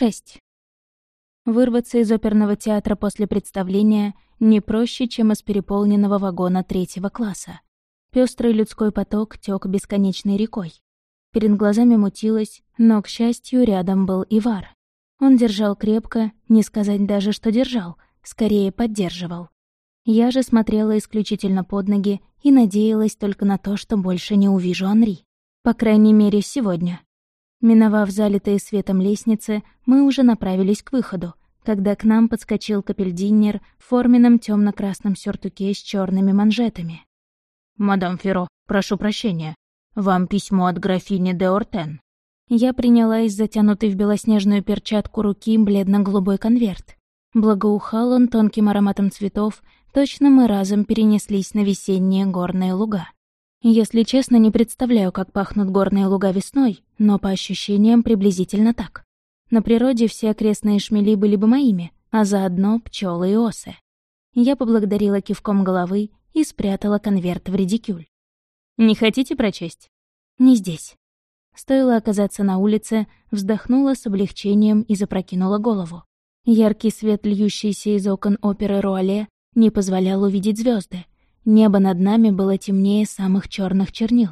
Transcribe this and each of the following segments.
6. Вырваться из оперного театра после представления не проще, чем из переполненного вагона третьего класса. Пёстрый людской поток тёк бесконечной рекой. Перед глазами мутилось, но, к счастью, рядом был Ивар. Он держал крепко, не сказать даже, что держал, скорее поддерживал. Я же смотрела исключительно под ноги и надеялась только на то, что больше не увижу Анри. По крайней мере, сегодня. Миновав залитые светом лестницы, мы уже направились к выходу, когда к нам подскочил капельдинер в форменном темно красном сюртуке с черными манжетами. «Мадам Феро, прошу прощения. Вам письмо от графини де Ортен». Я приняла из затянутой в белоснежную перчатку руки бледно-голубой конверт. Благоухал он тонким ароматом цветов, точно мы разом перенеслись на весенние горные луга. Если честно, не представляю, как пахнут горные луга весной, но по ощущениям приблизительно так. На природе все окрестные шмели были бы моими, а заодно пчелы и осы. Я поблагодарила кивком головы и спрятала конверт в редикюль. «Не хотите прочесть?» «Не здесь». Стоило оказаться на улице, вздохнула с облегчением и запрокинула голову. Яркий свет, льющийся из окон оперы Руале, не позволял увидеть звезды, Небо над нами было темнее самых черных чернил.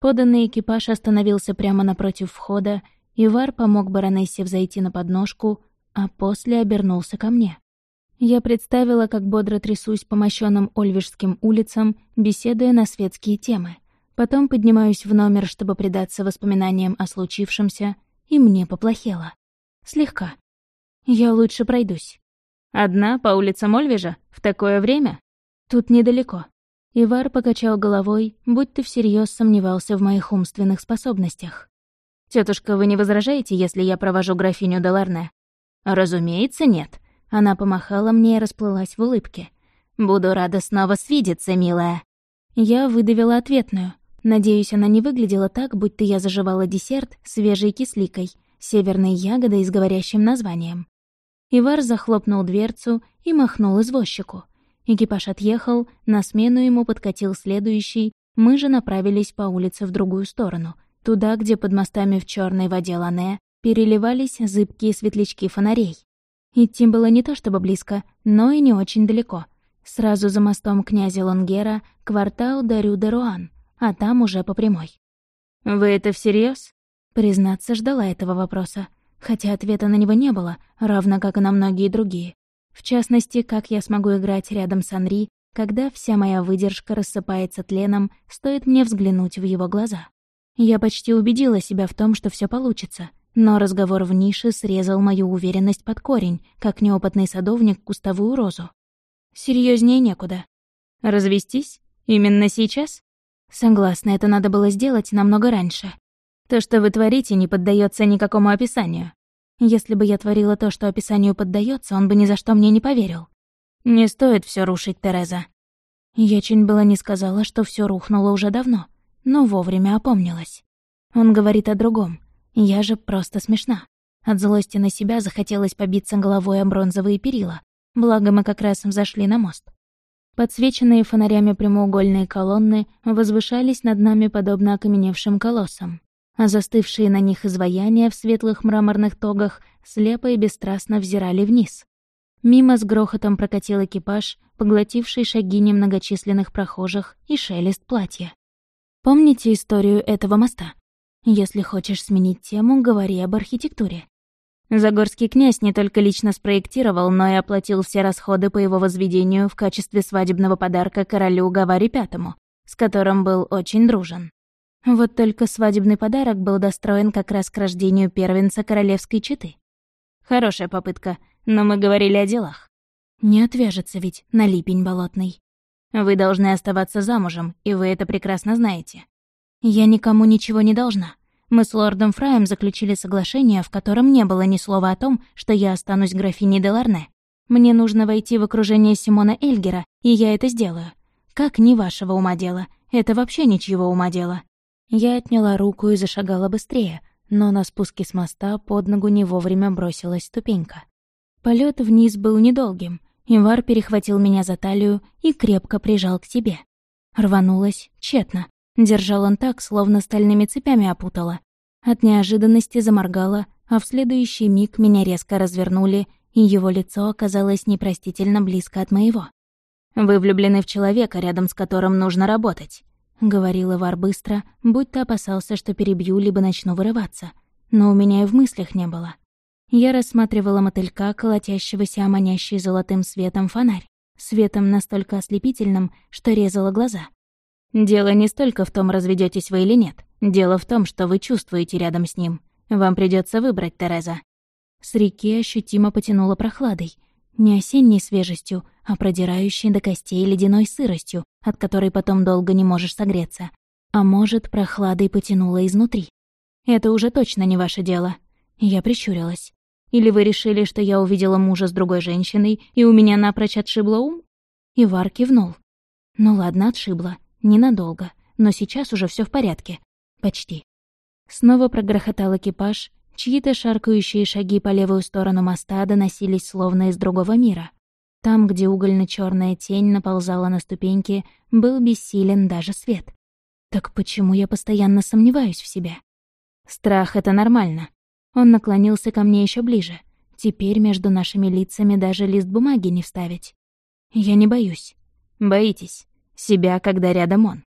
Поданный экипаж остановился прямо напротив входа, и Вар помог баронессе взойти на подножку, а после обернулся ко мне. Я представила, как бодро трясусь по мощенным Ольвежским улицам, беседуя на светские темы. Потом поднимаюсь в номер, чтобы предаться воспоминаниям о случившемся, и мне поплохело. Слегка. Я лучше пройдусь. «Одна по улицам Ольвежа? В такое время?» Тут недалеко. Ивар покачал головой, будто всерьез сомневался в моих умственных способностях. Тетушка, вы не возражаете, если я провожу графиню Деларне?» «Разумеется, нет». Она помахала мне и расплылась в улыбке. «Буду рада снова свидеться, милая». Я выдавила ответную. Надеюсь, она не выглядела так, будто я заживала десерт свежей кисликой, северной ягодой с говорящим названием. Ивар захлопнул дверцу и махнул извозчику — Экипаж отъехал, на смену ему подкатил следующий, мы же направились по улице в другую сторону, туда, где под мостами в черной воде Лане переливались зыбкие светлячки фонарей. Идти было не то чтобы близко, но и не очень далеко. Сразу за мостом князя Лонгера квартал Дарю-де-Руан, а там уже по прямой. «Вы это всерьез? Признаться, ждала этого вопроса, хотя ответа на него не было, равно как и на многие другие. В частности, как я смогу играть рядом с Анри, когда вся моя выдержка рассыпается тленом, стоит мне взглянуть в его глаза. Я почти убедила себя в том, что все получится, но разговор в нише срезал мою уверенность под корень, как неопытный садовник кустовую розу. Серьезнее некуда. Развестись? Именно сейчас? Согласна, это надо было сделать намного раньше. То, что вы творите, не поддается никакому описанию. Если бы я творила то, что описанию поддается, он бы ни за что мне не поверил. Не стоит все рушить, Тереза. Я чуть было не сказала, что все рухнуло уже давно, но вовремя опомнилась. Он говорит о другом. Я же просто смешна. От злости на себя захотелось побиться головой о бронзовые перила, благо мы как раз зашли на мост. Подсвеченные фонарями прямоугольные колонны возвышались над нами подобно окаменевшим колоссам а застывшие на них изваяния в светлых мраморных тогах слепо и бесстрастно взирали вниз. Мимо с грохотом прокатил экипаж, поглотивший шаги немногочисленных прохожих и шелест платья. Помните историю этого моста? Если хочешь сменить тему, говори об архитектуре. Загорский князь не только лично спроектировал, но и оплатил все расходы по его возведению в качестве свадебного подарка королю Гавари Пятому, с которым был очень дружен. Вот только свадебный подарок был достроен как раз к рождению первенца королевской четы. Хорошая попытка, но мы говорили о делах. Не отвяжется ведь на липень болотный. Вы должны оставаться замужем, и вы это прекрасно знаете. Я никому ничего не должна. Мы с лордом Фраем заключили соглашение, в котором не было ни слова о том, что я останусь графиней де Ларне. Мне нужно войти в окружение Симона Эльгера, и я это сделаю. Как не вашего ума дело, это вообще ничего ума дело. Я отняла руку и зашагала быстрее, но на спуске с моста под ногу не вовремя бросилась ступенька. Полет вниз был недолгим. Ивар перехватил меня за талию и крепко прижал к себе. Рванулась тщетно. Держал он так, словно стальными цепями опутала. От неожиданности заморгала, а в следующий миг меня резко развернули, и его лицо оказалось непростительно близко от моего. «Вы влюблены в человека, рядом с которым нужно работать», — говорил Ивар быстро, будто опасался, что перебью, либо начну вырываться. Но у меня и в мыслях не было. Я рассматривала мотылька, колотящегося о манящий золотым светом фонарь. Светом настолько ослепительным, что резало глаза. «Дело не столько в том, разведетесь вы или нет. Дело в том, что вы чувствуете рядом с ним. Вам придется выбрать, Тереза». С реки ощутимо потянуло прохладой. Не осенней свежестью, а продирающей до костей ледяной сыростью, от которой потом долго не можешь согреться. А может, прохладой потянуло изнутри. Это уже точно не ваше дело. Я прищурилась. Или вы решили, что я увидела мужа с другой женщиной, и у меня напрочь отшибло ум?» Ивар кивнул. «Ну ладно, отшибло. Ненадолго. Но сейчас уже все в порядке. Почти». Снова прогрохотал экипаж, чьи-то шаркающие шаги по левую сторону моста доносились словно из другого мира. Там, где угольно черная тень наползала на ступеньки, был бессилен даже свет. Так почему я постоянно сомневаюсь в себе? Страх — это нормально. Он наклонился ко мне еще ближе. Теперь между нашими лицами даже лист бумаги не вставить. Я не боюсь. Боитесь. Себя, когда рядом он.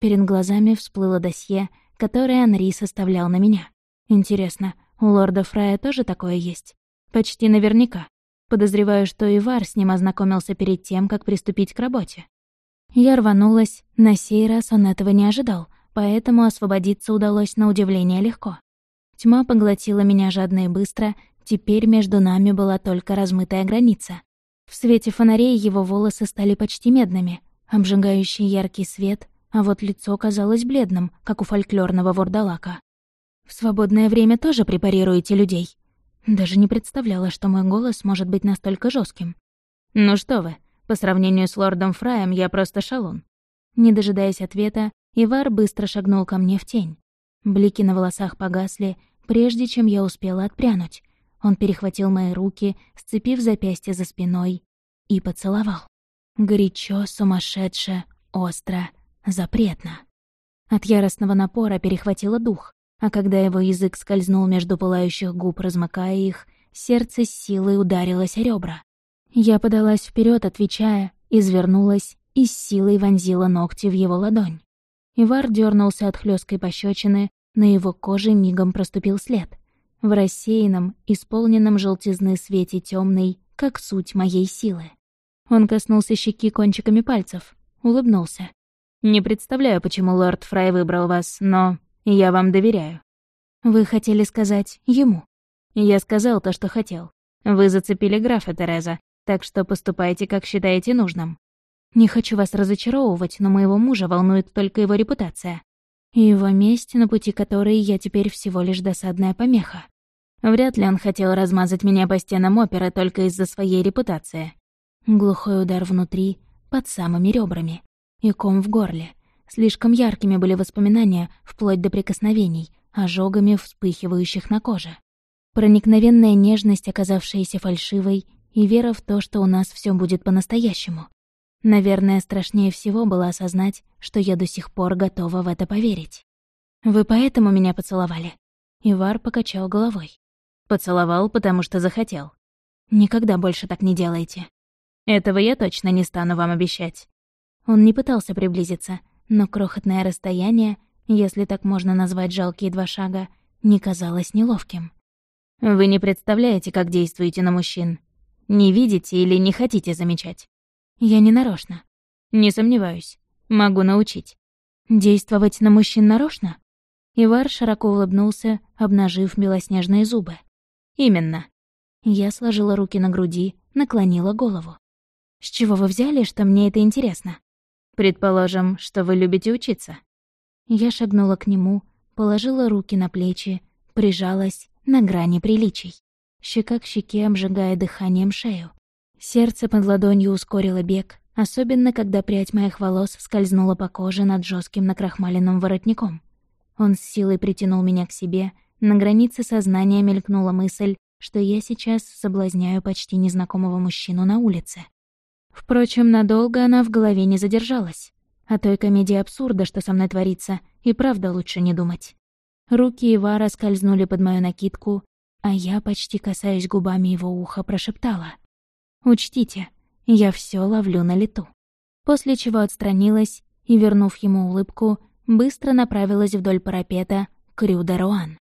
Перед глазами всплыло досье, которое Анри составлял на меня. Интересно, у лорда Фрая тоже такое есть? Почти наверняка. Подозреваю, что и Вар с ним ознакомился перед тем, как приступить к работе. Я рванулась, на сей раз он этого не ожидал, поэтому освободиться удалось на удивление легко. Тьма поглотила меня жадно и быстро, теперь между нами была только размытая граница. В свете фонарей его волосы стали почти медными, обжигающий яркий свет, а вот лицо казалось бледным, как у фольклорного вордалака. В свободное время тоже препарируете людей? Даже не представляла, что мой голос может быть настолько жестким. «Ну что вы, по сравнению с лордом Фраем я просто шалун». Не дожидаясь ответа, Ивар быстро шагнул ко мне в тень. Блики на волосах погасли, прежде чем я успела отпрянуть. Он перехватил мои руки, сцепив запястье за спиной, и поцеловал. Горячо, сумасшедше, остро, запретно. От яростного напора перехватило дух, а когда его язык скользнул между пылающих губ, размыкая их, сердце с силой ударилось о ребра. Я подалась вперед, отвечая, извернулась и с силой вонзила ногти в его ладонь. Ивар дернулся от хлесткой пощечины, на его коже мигом проступил след. В рассеянном, исполненном желтизны свете темный, как суть моей силы. Он коснулся щеки кончиками пальцев, улыбнулся. «Не представляю, почему лорд Фрай выбрал вас, но я вам доверяю». «Вы хотели сказать ему?» «Я сказал то, что хотел. Вы зацепили графа, Тереза, так что поступайте, как считаете нужным». «Не хочу вас разочаровывать, но моего мужа волнует только его репутация и его месть, на пути которой я теперь всего лишь досадная помеха. Вряд ли он хотел размазать меня по стенам оперы только из-за своей репутации. Глухой удар внутри, под самыми ребрами. И ком в горле. Слишком яркими были воспоминания, вплоть до прикосновений, ожогами, вспыхивающих на коже. Проникновенная нежность, оказавшаяся фальшивой, и вера в то, что у нас все будет по-настоящему. Наверное, страшнее всего было осознать, что я до сих пор готова в это поверить. «Вы поэтому меня поцеловали?» Ивар покачал головой. «Поцеловал, потому что захотел. Никогда больше так не делайте. Этого я точно не стану вам обещать». Он не пытался приблизиться, но крохотное расстояние, если так можно назвать жалкие два шага, не казалось неловким. «Вы не представляете, как действуете на мужчин. Не видите или не хотите замечать. Я не нарочно. Не сомневаюсь. Могу научить. Действовать на мужчин нарочно? Ивар широко улыбнулся, обнажив белоснежные зубы. Именно. Я сложила руки на груди, наклонила голову. С чего вы взяли, что мне это интересно? Предположим, что вы любите учиться. Я шагнула к нему, положила руки на плечи, прижалась на грани приличий. Щека к щеке обжигая дыханием шею. Сердце под ладонью ускорило бег, особенно когда прядь моих волос скользнула по коже над жестким накрахмаленным воротником. Он с силой притянул меня к себе, на границе сознания мелькнула мысль, что я сейчас соблазняю почти незнакомого мужчину на улице. Впрочем, надолго она в голове не задержалась. О той комедии абсурда, что со мной творится, и правда лучше не думать. Руки Ивара скользнули под мою накидку, а я, почти касаясь губами его уха, прошептала. «Учтите, я все ловлю на лету». После чего отстранилась и, вернув ему улыбку, быстро направилась вдоль парапета к Рю-де-Руан.